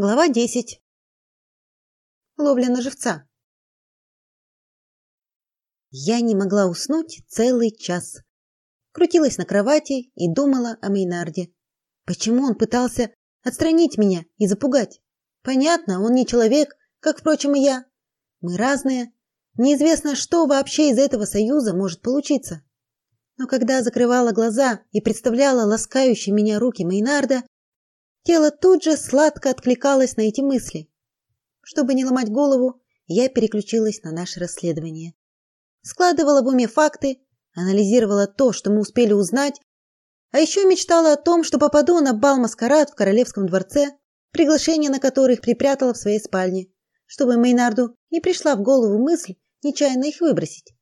Глава 10. Ловля на живца. Я не могла уснуть целый час. Крутилась на кровати и думала о Мейнарде. Почему он пытался отстранить меня и запугать? Понятно, он не человек, как, впрочем, и я. Мы разные. Неизвестно, что вообще из этого союза может получиться. Но когда закрывала глаза и представляла ласкающие меня руки Мейнарда, Тело тут же сладко откликалось на эти мысли. Чтобы не ломать голову, я переключилась на наше расследование. Складывала в уме факты, анализировала то, что мы успели узнать, а еще мечтала о том, что попаду на бал-маскарад в королевском дворце, приглашение на который припрятала в своей спальне, чтобы Мейнарду не пришла в голову мысль нечаянно их выбросить.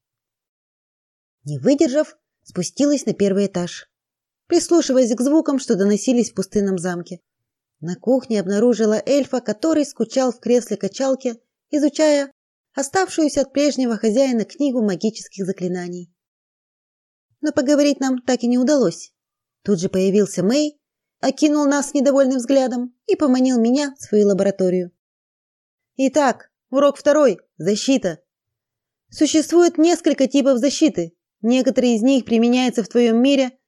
Не выдержав, спустилась на первый этаж, прислушиваясь к звукам, что доносились в пустынном замке. На кухне обнаружила эльфа, который скучал в кресле качалки, изучая оставшуюся от прежнего хозяина книгу магических заклинаний. Но поговорить нам так и не удалось. Тут же появился Мэй, окинул нас недовольным взглядом и поманил меня в свою лабораторию. Итак, урок второй защита. Существует несколько типов защиты. Некоторые из них применяются в твоем мире,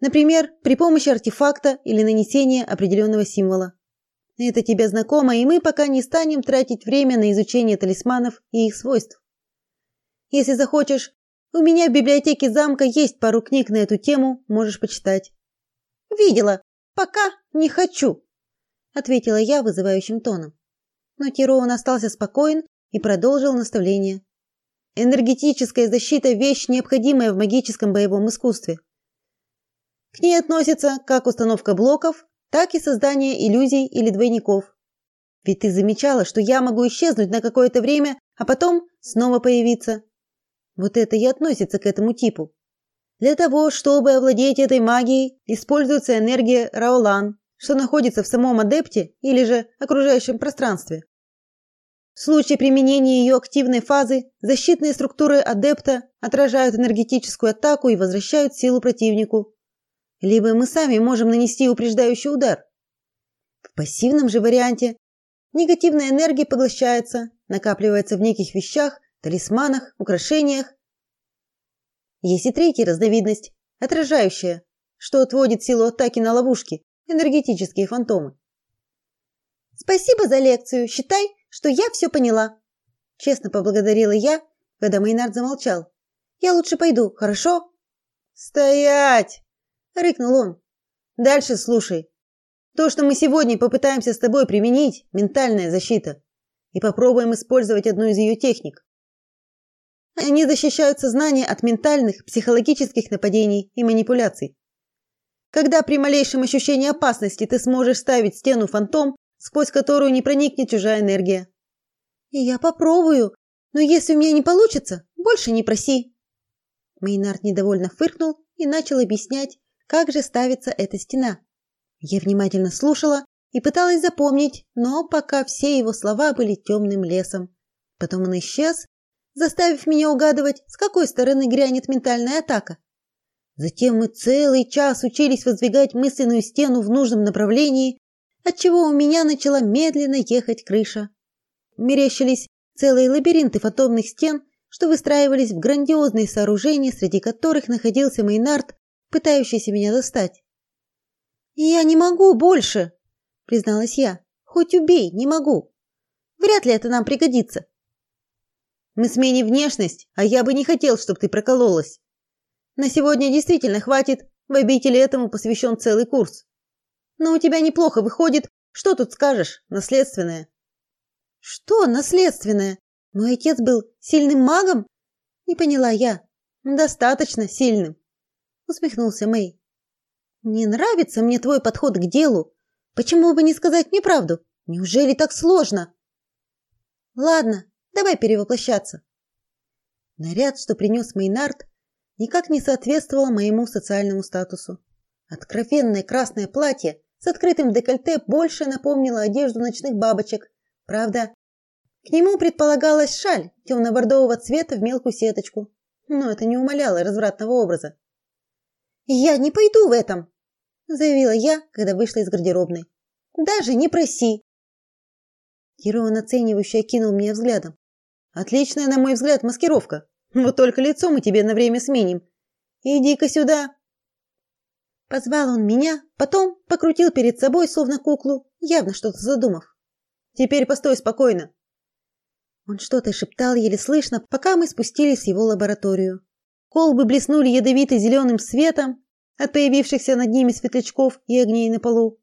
Например, при помощи артефакта или нанесения определенного символа. Это тебе знакомо, и мы пока не станем тратить время на изучение талисманов и их свойств. Если захочешь, у меня в библиотеке замка есть пару книг на эту тему, можешь почитать. Видела. Пока не хочу, ответила я вызывающим тоном. Но Тироун остался спокоен и продолжил наставление. Энергетическая защита вещь необходимая в магическом боевом искусстве. К ней относится как установка блоков, так и создание иллюзий или двойников. Ведь ты замечала, что я могу исчезнуть на какое-то время, а потом снова появиться. Вот это и относится к этому типу. Для того, чтобы овладеть этой магией, используется энергия Раолан, что находится в самом адепте или же окружающем пространстве. В случае применения ее активной фазы защитные структуры адепта отражают энергетическую атаку и возвращают силу противнику, либо мы сами можем нанести упреждающий удар. В пассивном же варианте негативная энергия поглощается, накапливается в неких вещах, талисманах, украшениях. Есть и третья разновидность отражающая, что отводит силу атаки на ловушки, энергетические фантомы. Спасибо за лекцию. Считай, что я все поняла. Честно поблагодарила я, когда Мейнард замолчал. Я лучше пойду, хорошо? Стоять! Рыкнул он. Дальше слушай. То, что мы сегодня попытаемся с тобой применить, ментальная защита, и попробуем использовать одну из ее техник. Они защищают сознание от ментальных, психологических нападений и манипуляций. Когда при малейшем ощущении опасности ты сможешь ставить стену фантом, сквозь которую не проникнет чужая энергия. И я попробую, но если у меня не получится, больше не проси. Мейнард недовольно фыркнул и начал объяснять, как же ставится эта стена. Я внимательно слушала и пыталась запомнить, но пока все его слова были темным лесом. Потом он исчез, заставив меня угадывать, с какой стороны грянет ментальная атака. Затем мы целый час учились воздвигать мысленную стену в нужном направлении, отчего у меня начала медленно ехать крыша. Мерещились целые лабиринты фотонных стен, что выстраивались в грандиозные сооружения, среди которых находился Мейнард пытающийся меня достать. «Я не могу больше», — призналась я. «Хоть убей, не могу. Вряд ли это нам пригодится». «Мы сменим внешность, а я бы не хотел, чтобы ты прокололась. На сегодня действительно хватит, в обители этому посвящен целый курс. Но у тебя неплохо выходит, что тут скажешь, наследственное?» «Что наследственное? Мой отец был сильным магом?» Не поняла я. «Достаточно сильным усмехнулся Мэй. Не нравится мне твой подход к делу. Почему бы не сказать мне правду? Неужели так сложно? Ладно, давай перевоплощаться. Наряд, что принес Мейнард, никак не соответствовал моему социальному статусу. Откровенное красное платье с открытым декольте больше напомнило одежду ночных бабочек. Правда, к нему предполагалась шаль темно-бордового цвета в мелкую сеточку, но это не умаляло развратного образа. Я не пойду в этом, заявила я, когда вышла из гардеробной. Даже не проси. Кирон оценивающе окинул меня взглядом. Отличная, на мой взгляд, маскировка. Вот только лицо мы тебе на время сменим. Иди-ка сюда. Позвал он меня, потом покрутил перед собой словно куклу, явно что-то задумав. Теперь постой спокойно. Он что-то шептал еле слышно, пока мы спустились в его лабораторию. Колбы блеснули ядовито зеленым светом от появившихся над ними светлячков и огней на полу.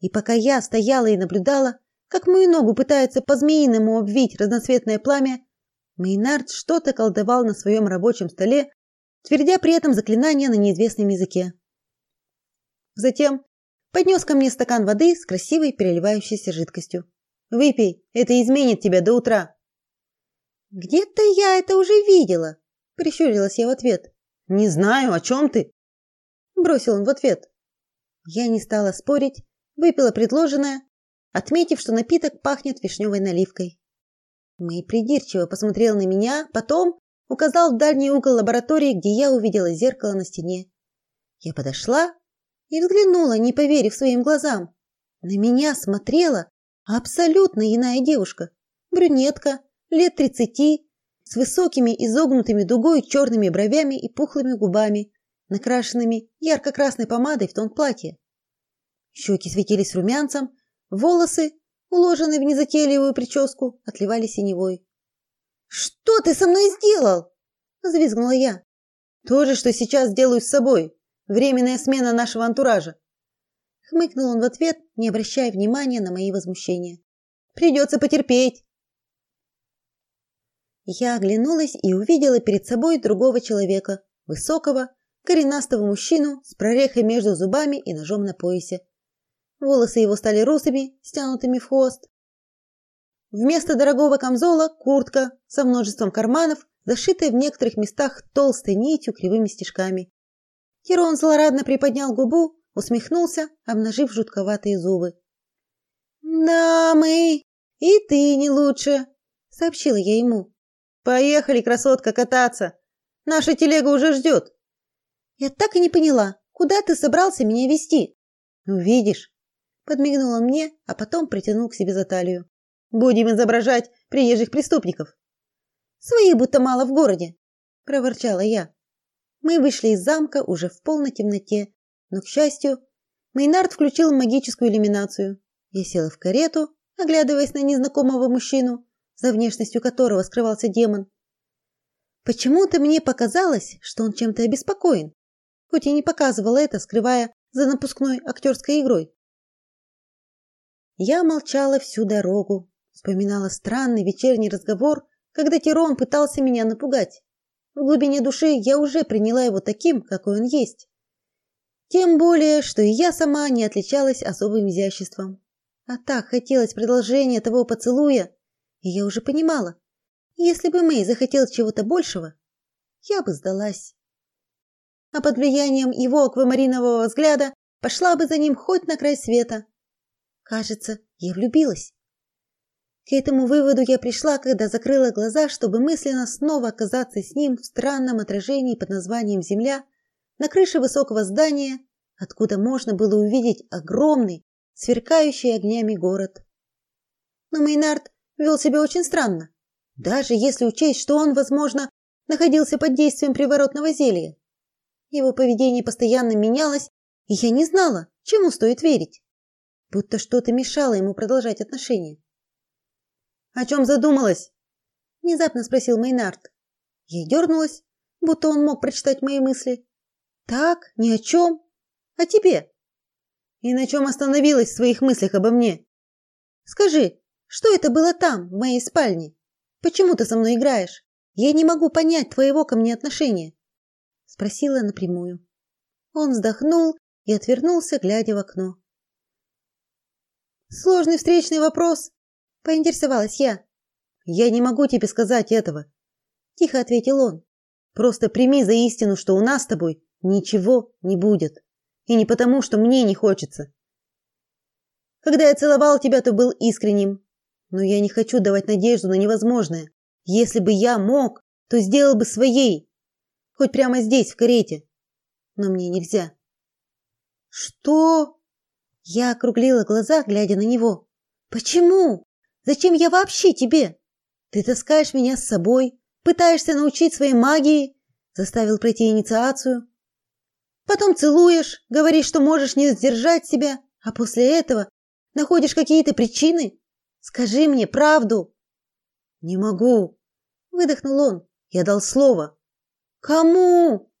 И пока я стояла и наблюдала, как мою ногу пытается по-змеиному обвить разноцветное пламя, Мейнард что-то колдовал на своем рабочем столе, твердя при этом заклинание на неизвестном языке. Затем поднес ко мне стакан воды с красивой переливающейся жидкостью. Выпей, это изменит тебя до утра. Где-то я это уже видела, прищурилась я в ответ. Не знаю, о чем ты? бросил он в ответ. Я не стала спорить, выпила предложенное, отметив, что напиток пахнет вишневой наливкой. Мэй придирчиво посмотрел на меня, потом указал в дальний угол лаборатории, где я увидела зеркало на стене. Я подошла и взглянула, не поверив своим глазам. На меня смотрела абсолютно иная девушка, брюнетка, лет тридцати, с высокими изогнутыми дугой черными бровями и пухлыми губами, накрашенными ярко-красной помадой в тон платья. Щеки светились румянцем, волосы, уложенные в незатейливую прическу, отливали синевой. «Что ты со мной сделал?» – взвизгнула я. «То же, что сейчас делаю с собой. Временная смена нашего антуража». Хмыкнул он в ответ, не обращая внимания на мои возмущения. «Придется потерпеть». Я оглянулась и увидела перед собой другого человека, высокого, коренастого мужчину с прорехой между зубами и ножом на поясе. Волосы его стали русыми, стянутыми в хвост. Вместо дорогого камзола куртка со множеством карманов, зашитая в некоторых местах толстой нитью кривыми стежками. Херон злорадно приподнял губу, усмехнулся, обнажив жутковатые зубы. "Да, мы, и ты не лучше", сообщила я ему. "Поехали, красотка, кататься. Наша телега уже ждет». Я так и не поняла, куда ты собрался меня вести? Увидишь, подмигнул он мне, а потом притянул к себе за талию. Будем изображать приезжих преступников. Своих будто мало в городе, проворчала я. Мы вышли из замка уже в полной темноте, но к счастью, Мейнард включил магическую иллюминацию. Я села в карету, оглядываясь на незнакомого мужчину, за внешностью которого скрывался демон. Почему-то мне показалось, что он чем-то обеспокоен хоть и не показывала это, скрывая за напускной актерской игрой. Я молчала всю дорогу, вспоминала странный вечерний разговор, когда Тирон пытался меня напугать. В глубине души я уже приняла его таким, какой он есть. Тем более, что и я сама не отличалась особым изяществом. А так хотелось продолжения того поцелуя, и я уже понимала, если бы Мэй захотел чего-то большего, я бы сдалась а под влиянием его аквамаринового взгляда пошла бы за ним хоть на край света. Кажется, я влюбилась. К этому выводу я пришла, когда закрыла глаза, чтобы мысленно снова оказаться с ним в странном отражении под названием Земля на крыше высокого здания, откуда можно было увидеть огромный, сверкающий огнями город. Но Мейнард вел себя очень странно, даже если учесть, что он, возможно, находился под действием приворотного зелья. Его поведение постоянно менялось, и я не знала, чему стоит верить. Будто что-то мешало ему продолжать отношения. «О чем задумалась?» – внезапно спросил Мейнард. Я дернулась, будто он мог прочитать мои мысли. «Так, ни о чем. О тебе?» «И на чем остановилась в своих мыслях обо мне?» «Скажи, что это было там, в моей спальне? Почему ты со мной играешь? Я не могу понять твоего ко мне отношения спросила напрямую. Он вздохнул и отвернулся, глядя в окно. Сложный встречный вопрос, поинтересовалась я. Я не могу тебе сказать этого, тихо ответил он. Просто прими за истину, что у нас с тобой ничего не будет. И не потому, что мне не хочется. Когда я целовал тебя, то был искренним, но я не хочу давать надежду на невозможное. Если бы я мог, то сделал бы своей, Хоть прямо здесь, в карете. Но мне нельзя. Что? Я округлила глаза, глядя на него. Почему? Зачем я вообще тебе? Ты таскаешь меня с собой, пытаешься научить своей магии, заставил пройти инициацию. Потом целуешь, говоришь, что можешь не сдержать себя, а после этого находишь какие-то причины. Скажи мне правду. Не могу, выдохнул он. Я дал слово. Кому?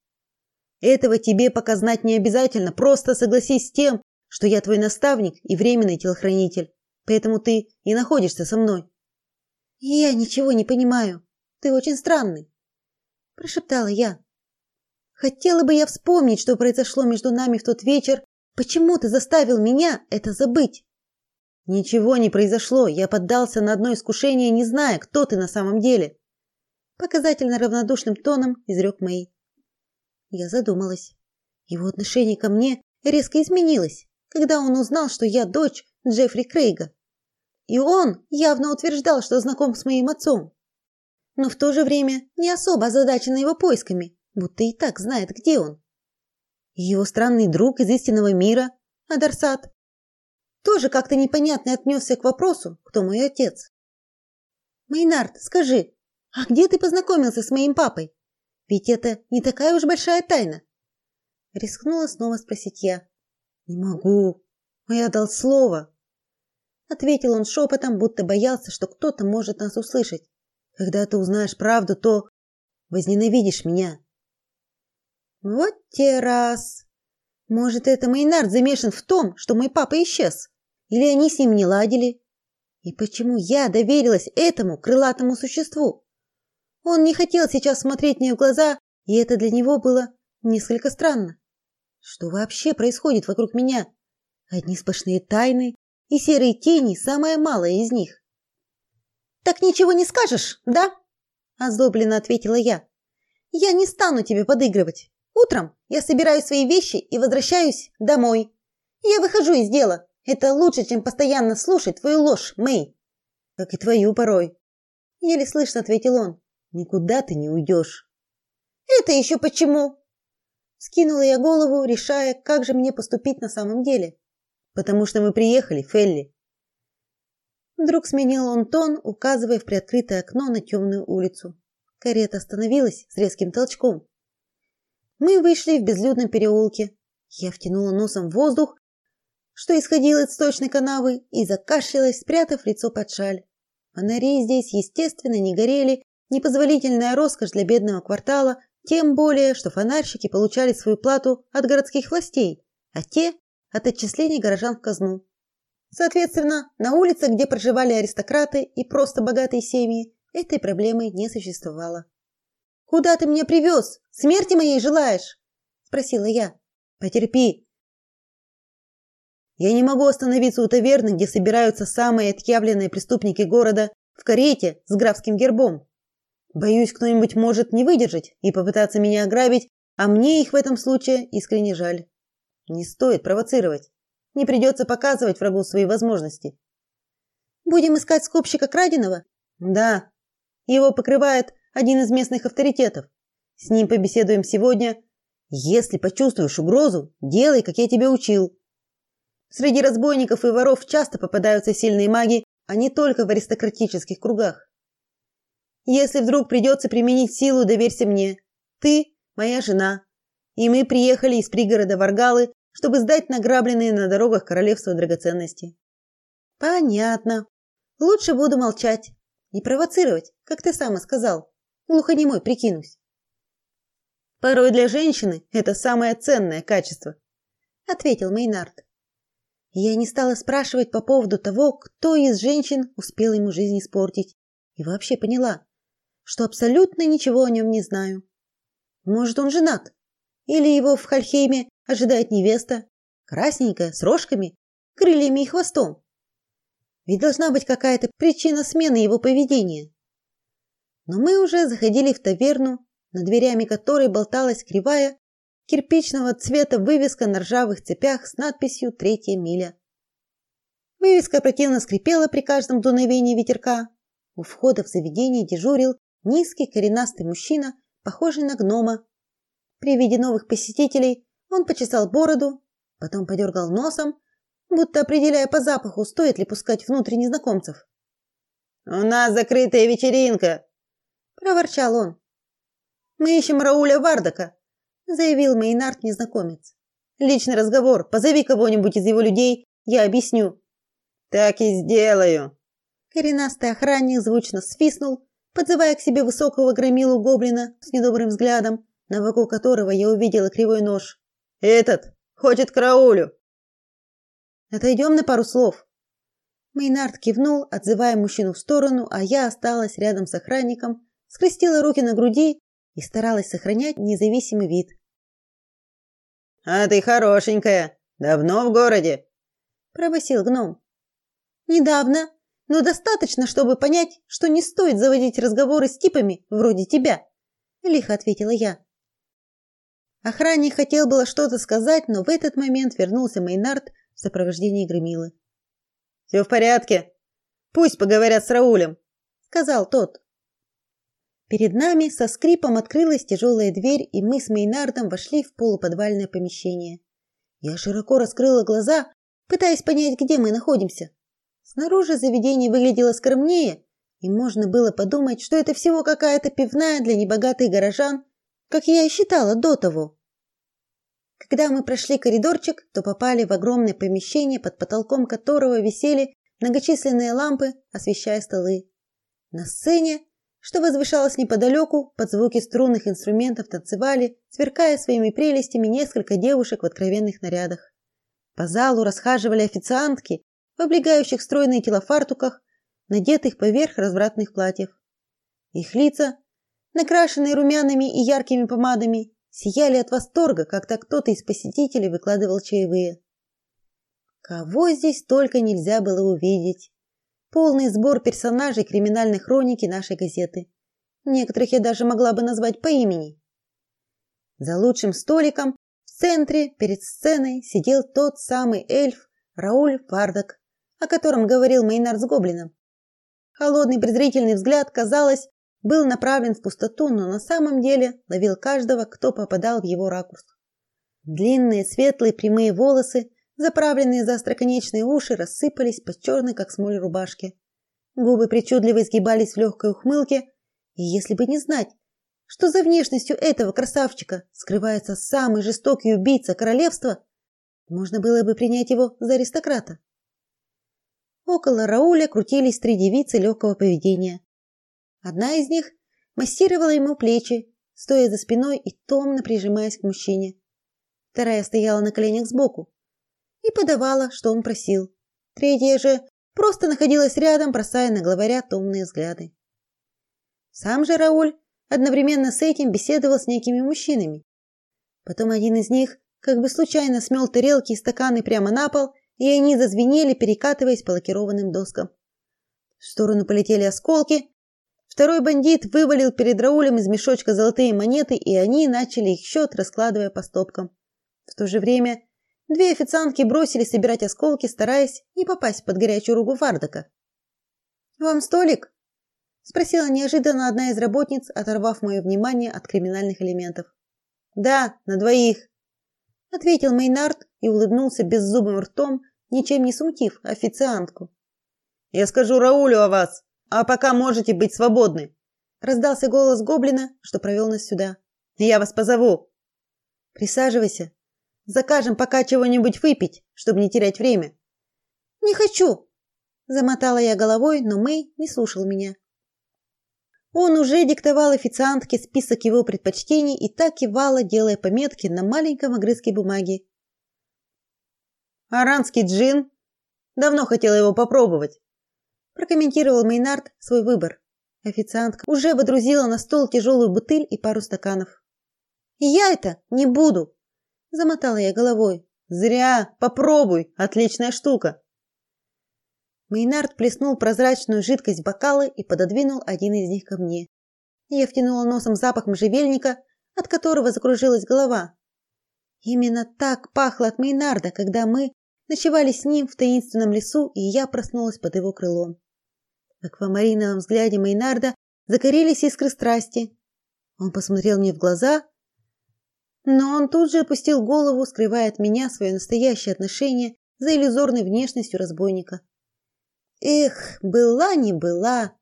Этого тебе пока знать не обязательно, просто согласись с тем, что я твой наставник и временный телохранитель. Поэтому ты и находишься со мной. Я ничего не понимаю. Ты очень странный, прошептала я. Хотела бы я вспомнить, что произошло между нами в тот вечер. Почему ты заставил меня это забыть? Ничего не произошло. Я поддался на одно искушение, не зная, кто ты на самом деле. Показательно равнодушным тоном изрек Мэй. Я задумалась. Его отношение ко мне резко изменилось, когда он узнал, что я дочь Джеффри Крейга. И он явно утверждал, что знаком с моим отцом. Но в то же время не особо озадачен его поисками, будто и так знает, где он. Его странный друг из истинного мира, Адарсат, тоже как-то непонятно отнесся к вопросу, кто мой отец. Мейнард, скажи, а где ты познакомился с моим папой? Ведь это не такая уж большая тайна. Рискнула снова спросить я. Не могу. А я дал слово. Ответил он шепотом, будто боялся, что кто-то может нас услышать. Когда ты узнаешь правду, то возненавидишь меня. Вот те раз. Может, это Мейнард замешан в том, что мой папа исчез? Или они с ним не ладили? И почему я доверилась этому крылатому существу? Он не хотел сейчас смотреть мне в глаза, и это для него было несколько странно. Что вообще происходит вокруг меня? Одни сплошные тайны, и серые тени самая малая из них. Так ничего не скажешь, да? озлобленно ответила я. Я не стану тебе подыгрывать. Утром я собираю свои вещи и возвращаюсь домой. Я выхожу из дела. Это лучше, чем постоянно слушать твою ложь, Мэй. Как и твою порой. Еле слышно ответил он. Никуда ты не уйдешь. Это еще почему? Скинула я голову, решая, как же мне поступить на самом деле. Потому что мы приехали, Фелли. Вдруг сменил он тон, указывая в приоткрытое окно на темную улицу. Карета остановилась с резким толчком. Мы вышли в безлюдном переулке. Я втянула носом воздух что исходило из сточной канавы, и закашлялась, спрятав лицо под шаль. Фонари здесь, естественно, не горели, непозволительная роскошь для бедного квартала, тем более, что фонарщики получали свою плату от городских властей, а те от отчислений горожан в казну. Соответственно, на улицах, где проживали аристократы и просто богатые семьи, этой проблемы не существовало. Куда ты меня привез? Смерти моей желаешь? спросила я. Потерпи, я не могу остановиться у таверны, где собираются самые отъявленные преступники города, в карете с графским гербом. Боюсь, кто-нибудь может не выдержать и попытаться меня ограбить, а мне их в этом случае искренне жаль. Не стоит провоцировать. Не придется показывать врагу свои возможности. Будем искать скупщика краденого? Да. Его покрывает один из местных авторитетов. С ним побеседуем сегодня. Если почувствуешь угрозу, делай, как я тебя учил. Среди разбойников и воров часто попадаются сильные маги, а не только в аристократических кругах. Если вдруг придется применить силу, доверься мне. Ты моя жена, и мы приехали из пригорода Варгалы, чтобы сдать награбленные на дорогах королевства драгоценности. Понятно. Лучше буду молчать, не провоцировать, как ты сам и сказал. Глухонемой прикинусь. Порой для женщины это самое ценное качество, ответил Мейнард. Я не стала спрашивать по поводу того, кто из женщин успел ему жизнь испортить, и вообще поняла, что абсолютно ничего о нем не знаю. Может, он женат? Или его в Хальхейме ожидает невеста, красненькая, с рожками, крыльями и хвостом? Ведь должна быть какая-то причина смены его поведения. Но мы уже заходили в таверну, над дверями которой болталась кривая кирпичного цвета вывеска на ржавых цепях с надписью «Третья миля». Вывеска противно скрипела при каждом дуновении ветерка. У входа в заведение дежурил низкий коренастый мужчина, похожий на гнома. При виде новых посетителей он почесал бороду, потом подергал носом, будто определяя по запаху, стоит ли пускать внутрь незнакомцев. У нас закрытая вечеринка, проворчал он. Мы ищем Рауля Вардака, заявил Мейнард незнакомец. Личный разговор. Позови кого-нибудь из его людей, я объясню. Так и сделаю. Коренастый охранник звучно свистнул, подзывая к себе высокого громилу гоблина с недобрым взглядом, на боку которого я увидела кривой нож. Этот хочет к Раулю. Отойдем на пару слов. Мейнард кивнул, отзывая мужчину в сторону, а я осталась рядом с охранником, скрестила руки на груди и старалась сохранять независимый вид. А ты хорошенькая. Давно в городе? пробасил гном. Недавно, но достаточно, чтобы понять, что не стоит заводить разговоры с типами вроде тебя, лихо ответила я. Охранник хотел было что-то сказать, но в этот момент вернулся Мейнард в сопровождении Громилы. «Все в порядке. Пусть поговорят с Раулем, сказал тот. Перед нами со скрипом открылась тяжелая дверь, и мы с Мейнардом вошли в полуподвальное помещение. Я широко раскрыла глаза, пытаясь понять, где мы находимся. Снаружи заведение выглядело скромнее, и можно было подумать, что это всего какая-то пивная для небогатых горожан, как я и считала до того. Когда мы прошли коридорчик, то попали в огромное помещение, под потолком которого висели многочисленные лампы, освещая столы. На сцене что возвышалось неподалеку, под звуки струнных инструментов танцевали, сверкая своими прелестями несколько девушек в откровенных нарядах. По залу расхаживали официантки в облегающих стройные тела фартуках, надетых поверх развратных платьев. Их лица, накрашенные румяными и яркими помадами, сияли от восторга, когда кто-то из посетителей выкладывал чаевые. Кого здесь только нельзя было увидеть полный сбор персонажей криминальной хроники нашей газеты. Некоторых я даже могла бы назвать по имени. За лучшим столиком в центре перед сценой сидел тот самый эльф Рауль Фардак, о котором говорил Мейнард с гоблином. Холодный презрительный взгляд, казалось, был направлен в пустоту, но на самом деле ловил каждого, кто попадал в его ракурс. Длинные светлые прямые волосы Заправленные за остроконечные уши рассыпались под черной, как смоль, рубашке. Губы причудливо изгибались в легкой ухмылке, и если бы не знать, что за внешностью этого красавчика скрывается самый жестокий убийца королевства, можно было бы принять его за аристократа. Около Рауля крутились три девицы легкого поведения. Одна из них массировала ему плечи, стоя за спиной и томно прижимаясь к мужчине. Вторая стояла на коленях сбоку, и подавала, что он просил. Третья же просто находилась рядом, бросая на главаря томные взгляды. Сам же Рауль одновременно с этим беседовал с некими мужчинами. Потом один из них как бы случайно смел тарелки и стаканы прямо на пол, и они зазвенели, перекатываясь по лакированным доскам. В сторону полетели осколки. Второй бандит вывалил перед Раулем из мешочка золотые монеты, и они начали их счет, раскладывая по стопкам. В то же время Две официантки бросились собирать осколки, стараясь не попасть под горячую руку Вардака. «Вам столик?» – спросила неожиданно одна из работниц, оторвав мое внимание от криминальных элементов. «Да, на двоих», – ответил Мейнард и улыбнулся беззубым ртом, ничем не смутив официантку. «Я скажу Раулю о вас, а пока можете быть свободны», – раздался голос гоблина, что провел нас сюда. «Я вас позову». «Присаживайся», Закажем пока чего-нибудь выпить, чтобы не терять время. Не хочу, замотала я головой, но Мэй не слушал меня. Он уже диктовал официантке список его предпочтений и так кивала, делая пометки на маленьком огрызке бумаги. Аранский джин. Давно хотела его попробовать. Прокомментировал Мейнард свой выбор. Официантка уже водрузила на стол тяжелую бутыль и пару стаканов. я это не буду, Замотала я головой. Зря, попробуй, отличная штука. Мейнард плеснул прозрачную жидкость в бокалы и пододвинул один из них ко мне. Я втянула носом запах можжевельника, от которого закружилась голова. Именно так пахло от Мейнарда, когда мы ночевали с ним в таинственном лесу, и я проснулась под его крылом. В аквамариновом взгляде Мейнарда загорелись искры страсти. Он посмотрел мне в глаза, но он тут же опустил голову, скрывая от меня свое настоящее отношение за иллюзорной внешностью разбойника. Эх, была не была.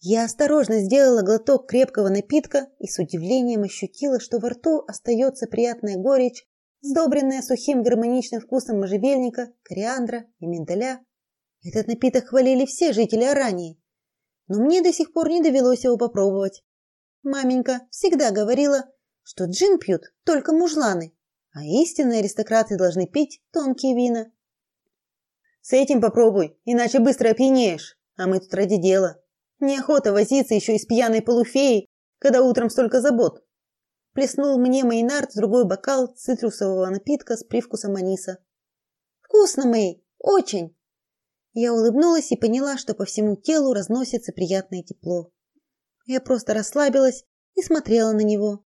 Я осторожно сделала глоток крепкого напитка и с удивлением ощутила, что во рту остается приятная горечь, сдобренная сухим гармоничным вкусом можжевельника, кориандра и миндаля. Этот напиток хвалили все жители Арании, но мне до сих пор не довелось его попробовать. Маменька всегда говорила, что джин пьют только мужланы, а истинные аристократы должны пить тонкие вина. С этим попробуй, иначе быстро опьянеешь, а мы тут ради дела. Неохота возиться еще и с пьяной полуфеей, когда утром столько забот. Плеснул мне Мейнард в другой бокал цитрусового напитка с привкусом аниса. Вкусно, Мэй, очень. Я улыбнулась и поняла, что по всему телу разносится приятное тепло. Я просто расслабилась и смотрела на него.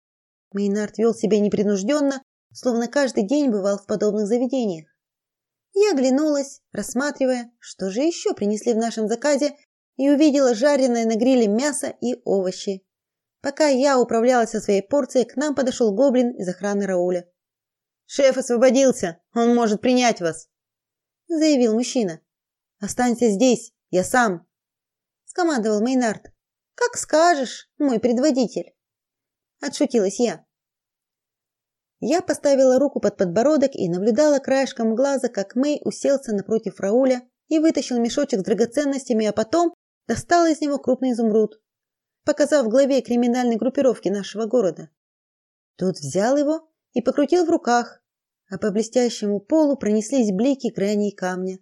Мейнард вел себя непринужденно, словно каждый день бывал в подобных заведениях. Я оглянулась, рассматривая, что же еще принесли в нашем заказе, и увидела жареное на гриле мясо и овощи. Пока я управлялась со своей порцией, к нам подошел гоблин из охраны Рауля. «Шеф освободился, он может принять вас», – заявил мужчина. «Останься здесь, я сам», – скомандовал Мейнард. «Как скажешь, мой предводитель», – отшутилась я. Я поставила руку под подбородок и наблюдала краешком глаза, как Мэй уселся напротив Рауля и вытащил мешочек с драгоценностями, а потом достал из него крупный изумруд, показав главе криминальной группировки нашего города. Тот взял его и покрутил в руках, а по блестящему полу пронеслись блики граней камня.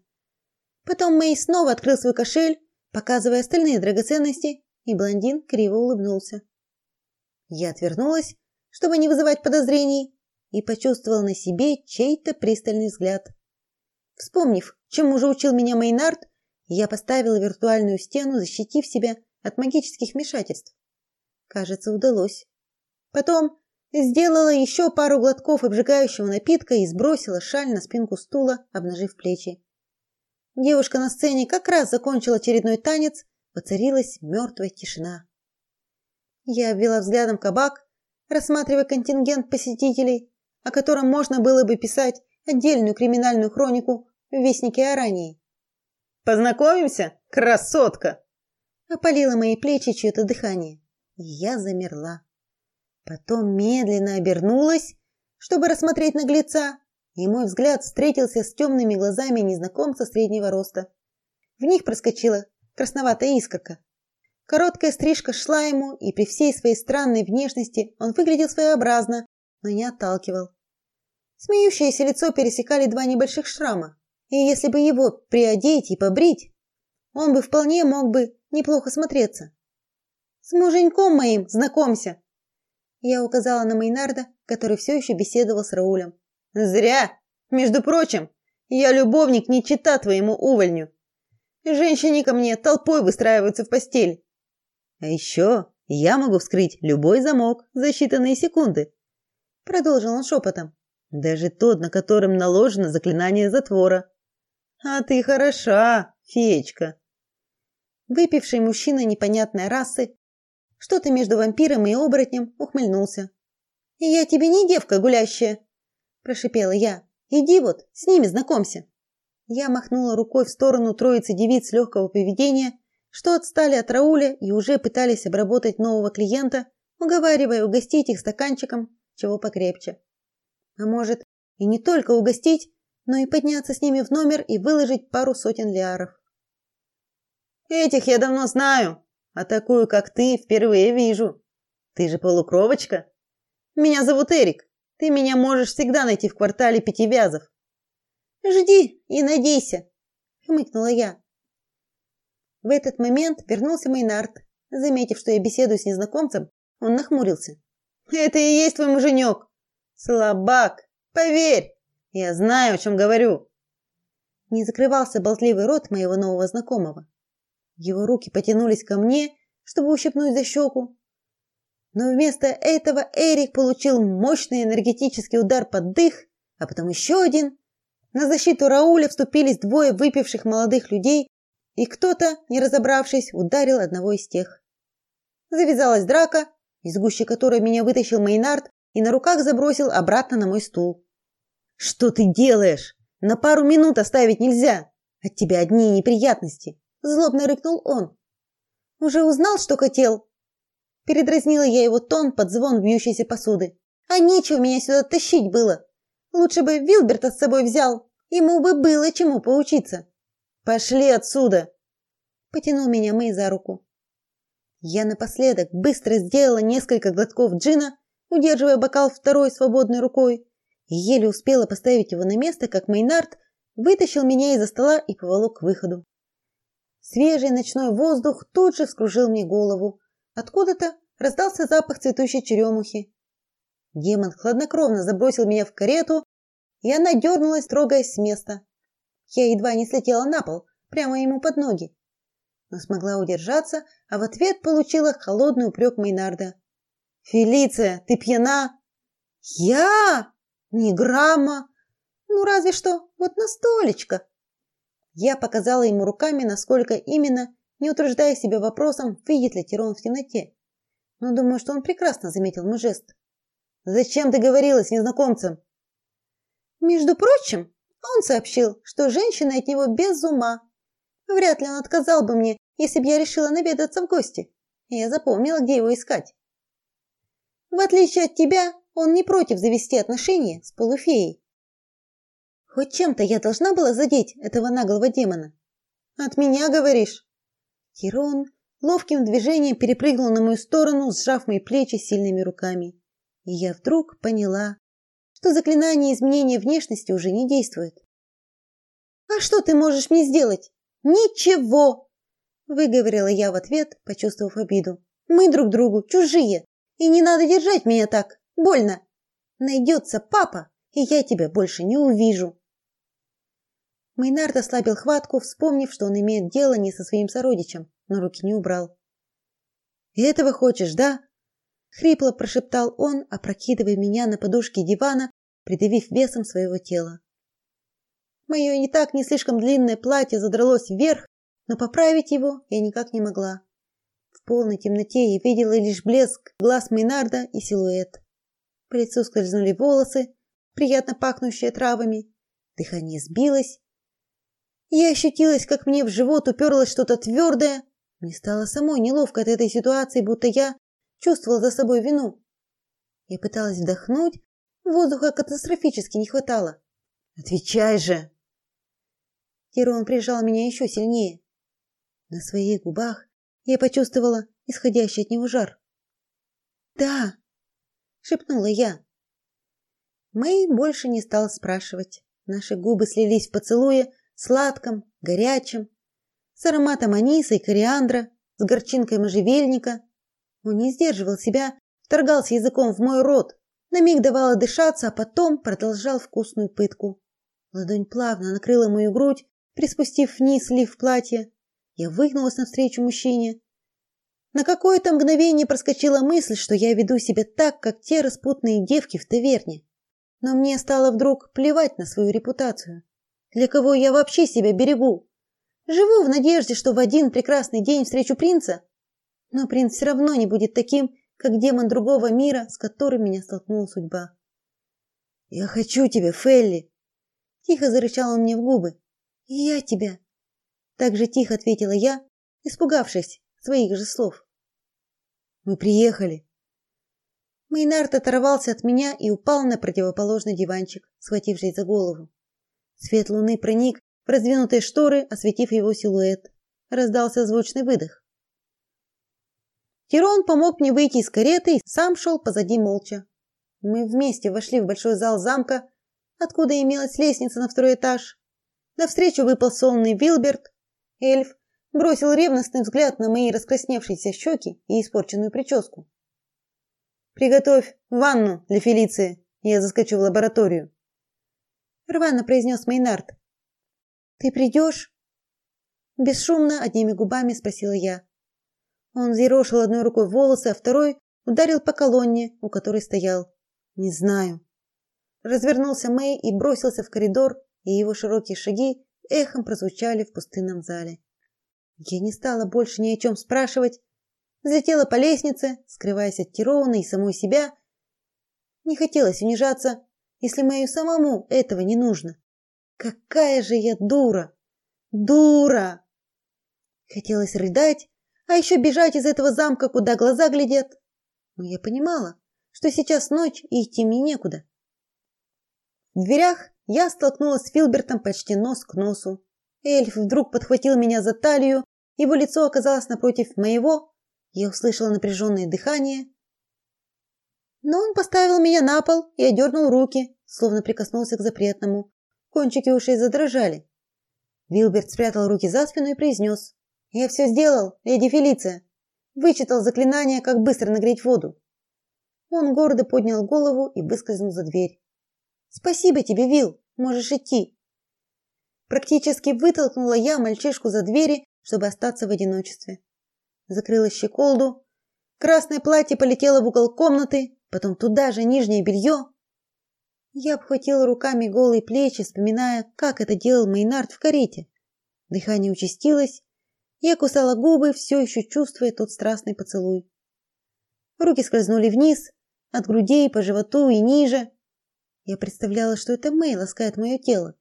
Потом Мэй снова открыл свой кошель, показывая остальные драгоценности, и блондин криво улыбнулся. Я отвернулась, чтобы не вызывать подозрений, и почувствовал на себе чей-то пристальный взгляд. Вспомнив, чему же учил меня Мейнард, я поставила виртуальную стену, защитив себя от магических вмешательств. Кажется, удалось. Потом сделала еще пару глотков обжигающего напитка и сбросила шаль на спинку стула, обнажив плечи. Девушка на сцене как раз закончила очередной танец, воцарилась мертвая тишина. Я обвела взглядом кабак, рассматривая контингент посетителей, о котором можно было бы писать отдельную криминальную хронику в Вестнике Арании. Познакомимся, красотка. Опалило мои плечи чье-то дыхание, и я замерла. Потом медленно обернулась, чтобы рассмотреть наглеца, и мой взгляд встретился с темными глазами незнакомца среднего роста. В них проскочила красноватая искорка. Короткая стрижка шла ему, и при всей своей странной внешности он выглядел своеобразно, но не отталкивал. Смеющееся лицо пересекали два небольших шрама, и если бы его приодеть и побрить, он бы вполне мог бы неплохо смотреться. С муженьком моим знакомься. Я указала на Мейнарда, который все еще беседовал с Раулем. Зря. Между прочим, я любовник не чита твоему увольню. Женщины ко мне толпой выстраиваются в постель. А еще я могу вскрыть любой замок за считанные секунды продолжил он шепотом. Даже тот, на котором наложено заклинание затвора. А ты хороша, феечка. Выпивший мужчина непонятной расы, что-то между вампиром и оборотнем, ухмыльнулся. И я тебе не девка гулящая, прошипела я. Иди вот, с ними знакомься. Я махнула рукой в сторону троицы девиц легкого поведения, что отстали от Рауля и уже пытались обработать нового клиента, уговаривая угостить их стаканчиком чего покрепче. А может, и не только угостить, но и подняться с ними в номер и выложить пару сотен лиаров. Этих я давно знаю, а такую, как ты, впервые вижу. Ты же полукровочка. Меня зовут Эрик. Ты меня можешь всегда найти в квартале Пятивязов. Жди и надейся, хмыкнула я. В этот момент вернулся Мейнард. Заметив, что я беседую с незнакомцем, он нахмурился. Это и есть твой муженек. Слабак, поверь, я знаю, о чем говорю. Не закрывался болтливый рот моего нового знакомого. Его руки потянулись ко мне, чтобы ущипнуть за щеку. Но вместо этого Эрик получил мощный энергетический удар под дых, а потом еще один. На защиту Рауля вступились двое выпивших молодых людей, и кто-то, не разобравшись, ударил одного из тех. Завязалась драка, из гущи которой меня вытащил Мейнард и на руках забросил обратно на мой стул. Что ты делаешь? На пару минут оставить нельзя. От тебя одни неприятности, злобно рыкнул он. Уже узнал, что хотел? Передразнила я его тон под звон бьющейся посуды. А нечего меня сюда тащить было. Лучше бы Вилберта с собой взял. Ему бы было чему поучиться. Пошли отсюда. Потянул меня Мэй за руку. Я напоследок быстро сделала несколько глотков джина, удерживая бокал второй свободной рукой, и еле успела поставить его на место, как Мейнард вытащил меня из-за стола и поволок к выходу. Свежий ночной воздух тут же вскружил мне голову. Откуда-то раздался запах цветущей черемухи. Демон хладнокровно забросил меня в карету, и она дернулась, трогаясь с места. Я едва не слетела на пол, прямо ему под ноги. Но смогла удержаться, а в ответ получила холодный упрек Мейнарда. «Фелиция, ты пьяна?» «Я? Ни грамма. Ну, разве что вот на столечко». Я показала ему руками, насколько именно, не утруждая себя вопросом, видит ли Тирон в темноте. Но думаю, что он прекрасно заметил мой жест. Зачем ты говорила с незнакомцем? Между прочим, он сообщил, что женщина от него без ума. Вряд ли он отказал бы мне, если бы я решила наведаться в гости. Я запомнила, где его искать. В отличие от тебя, он не против завести отношения с полуфеей. Хоть чем-то я должна была задеть этого наглого демона. От меня говоришь? Тирон ловким движением перепрыгнул на мою сторону, сжав мои плечи сильными руками и я вдруг поняла, что заклинание изменения внешности уже не действует. А что ты можешь мне сделать? Ничего, выговорила я в ответ, почувствовав обиду. Мы друг другу чужие, и не надо держать меня так. Больно. Найдется папа, и я тебя больше не увижу. Мейнард ослабил хватку, вспомнив, что он имеет дело не со своим сородичем, но руки не убрал. «Этого хочешь, да?» Хрипло прошептал он, опрокидывая меня на подушки дивана, придавив весом своего тела. Мое не так не слишком длинное платье задралось вверх, но поправить его я никак не могла. В полной темноте я видела лишь блеск глаз Минарда и силуэт. По лицу скользнули волосы, приятно пахнущие травами. Дыхание сбилось. Я ощутилась, как мне в живот уперлось что-то твердое. Мне стало самой неловко от этой ситуации, будто я чувствовала за собой вину. Я пыталась вдохнуть, воздуха катастрофически не хватало. Отвечай же. Тирон прижал меня еще сильнее. На своих губах я почувствовала исходящий от него жар. "Да", шепнула я. Мэй больше не стал спрашивать. Наши губы слились в поцелуе, сладком, горячем, с ароматом аниса и кориандра, с горчинкой можжевельника. Он не сдерживал себя, вторгался языком в мой рот, на миг давал дышаться, а потом продолжал вкусную пытку. Ладонь плавно накрыла мою грудь, приспустив вниз лиф платья. Я выгнулась навстречу мужчине. На какое-то мгновение проскочила мысль, что я веду себя так, как те распутные девки в таверне. Но мне стало вдруг плевать на свою репутацию. Для кого я вообще себя берегу? Живу в надежде, что в один прекрасный день встречу принца, но принц все равно не будет таким, как демон другого мира, с которым меня столкнула судьба. Я хочу тебя, Фелли, тихо зарычал он мне в губы. И я тебя. Так же тихо ответила я, испугавшись своих же слов. Мы приехали. Мейнард оторвался от меня и упал на противоположный диванчик, схватившись за голову. Свет луны проник в раздвинутые шторы, осветив его силуэт. Раздался звучный выдох. Тирон помог мне выйти из кареты и сам шел позади молча. Мы вместе вошли в большой зал замка, откуда имелась лестница на второй этаж. Навстречу выпал сонный Вилберт. Эльф бросил ревностный взгляд на мои раскрасневшиеся щеки и испорченную прическу. Приготовь ванну для Фелиции. Я заскочу в лабораторию. Рвано произнес Мейнард. Ты придешь?» Бесшумно одними губами спросила я. Он взъерошил одной рукой волосы, а второй ударил по колонне, у которой стоял. Не знаю. Развернулся Мэй и бросился в коридор, и его широкие шаги эхом прозвучали в пустынном зале. Я не стала больше ни о чем спрашивать, взлетела по лестнице, скрываясь от Тирона и самой себя. Не хотелось унижаться, если Мэю самому этого не нужно. Какая же я дура! Дура. Хотелось рыдать, а еще бежать из этого замка, куда глаза глядят. Но я понимала, что сейчас ночь и идти мне некуда. В дверях я столкнулась с Филбертом почти нос к носу. Эльф вдруг подхватил меня за талию, его лицо оказалось напротив моего. Я услышала напряженное дыхание. Но он поставил меня на пол и одернул руки, словно прикоснулся к запретному. Кончики ушей задрожали. Вилберт спрятал руки за спину и произнес. «Я все сделал, леди Фелиция. Вычитал заклинание, как быстро нагреть воду». Он гордо поднял голову и выскользнул за дверь. «Спасибо тебе, Вил, можешь идти». Практически вытолкнула я мальчишку за двери, чтобы остаться в одиночестве. Закрыла щеколду. Красное платье полетело в угол комнаты, потом туда же нижнее белье. Я обхватила руками голые плечи, вспоминая, как это делал Мейнард в карете. Дыхание участилось. Я кусала губы, все еще чувствуя тот страстный поцелуй. Руки скользнули вниз, от грудей по животу и ниже. Я представляла, что это Мэй ласкает мое тело.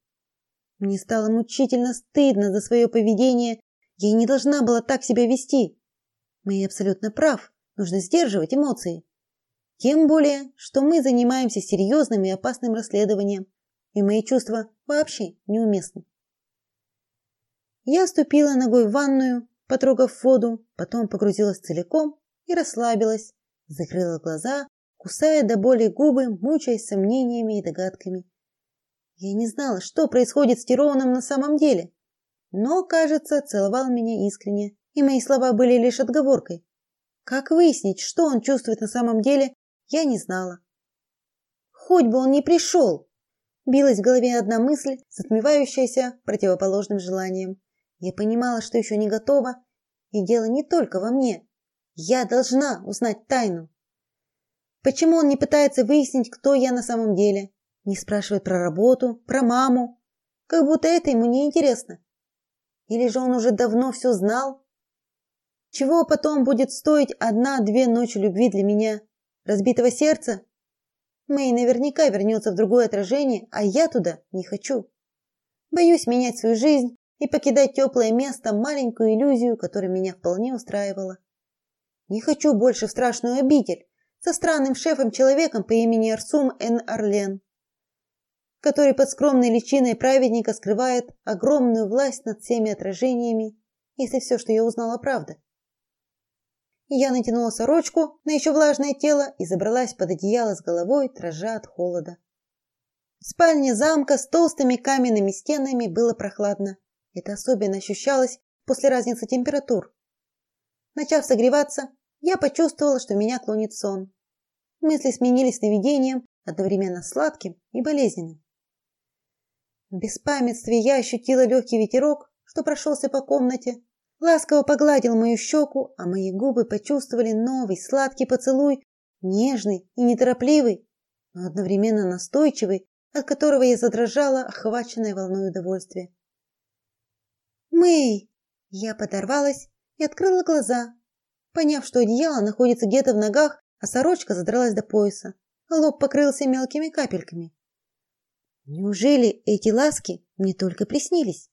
Мне стало мучительно стыдно за свое поведение. Я не должна была так себя вести. Мэй абсолютно прав. Нужно сдерживать эмоции. Тем более, что мы занимаемся серьезным и опасным расследованием, и мои чувства вообще неуместны. Я ступила ногой в ванную, потрогав воду, потом погрузилась целиком и расслабилась, закрыла глаза, кусая до боли губы, мучаясь сомнениями и догадками. Я не знала, что происходит с Тироном на самом деле, но, кажется, целовал меня искренне, и мои слова были лишь отговоркой. Как выяснить, что он чувствует на самом деле, я не знала. Хоть бы он не пришел! Билась в голове одна мысль, затмевающаяся противоположным желанием. Я понимала, что еще не готова, и дело не только во мне. Я должна узнать тайну. Почему он не пытается выяснить, кто я на самом деле? Не спрашивает про работу, про маму, как будто это ему не интересно. Или же он уже давно все знал? Чего потом будет стоить одна-две ночи любви для меня? разбитого сердца. Мэй наверняка вернется в другое отражение, а я туда не хочу. Боюсь менять свою жизнь и покидать теплое место, маленькую иллюзию, которая меня вполне устраивала. Не хочу больше в страшную обитель со странным шефом-человеком по имени Арсум Эн Арлен, который под скромной личиной праведника скрывает огромную власть над всеми отражениями, если все, что я узнала, правда. Я натянула сорочку на еще влажное тело и забралась под одеяло с головой, дрожа от холода. В спальне замка с толстыми каменными стенами было прохладно. Это особенно ощущалось после разницы температур. Начав согреваться, я почувствовала, что меня клонит сон. Мысли сменились сновидением, одновременно сладким и болезненным. В беспамятстве я ощутила легкий ветерок, что прошелся по комнате, ласково погладил мою щеку, а мои губы почувствовали новый сладкий поцелуй, нежный и неторопливый, но одновременно настойчивый, от которого я задрожала, охваченная волной удовольствия. «Мэй!» Я подорвалась и открыла глаза, поняв, что одеяло находится где-то в ногах, а сорочка задралась до пояса, лоб покрылся мелкими капельками. Неужели эти ласки мне только приснились?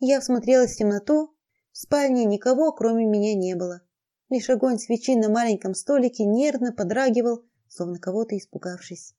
Я всмотрелась в темноту. В спальне никого, кроме меня, не было. Лишь огонь свечи на маленьком столике нервно подрагивал, словно кого-то испугавшись.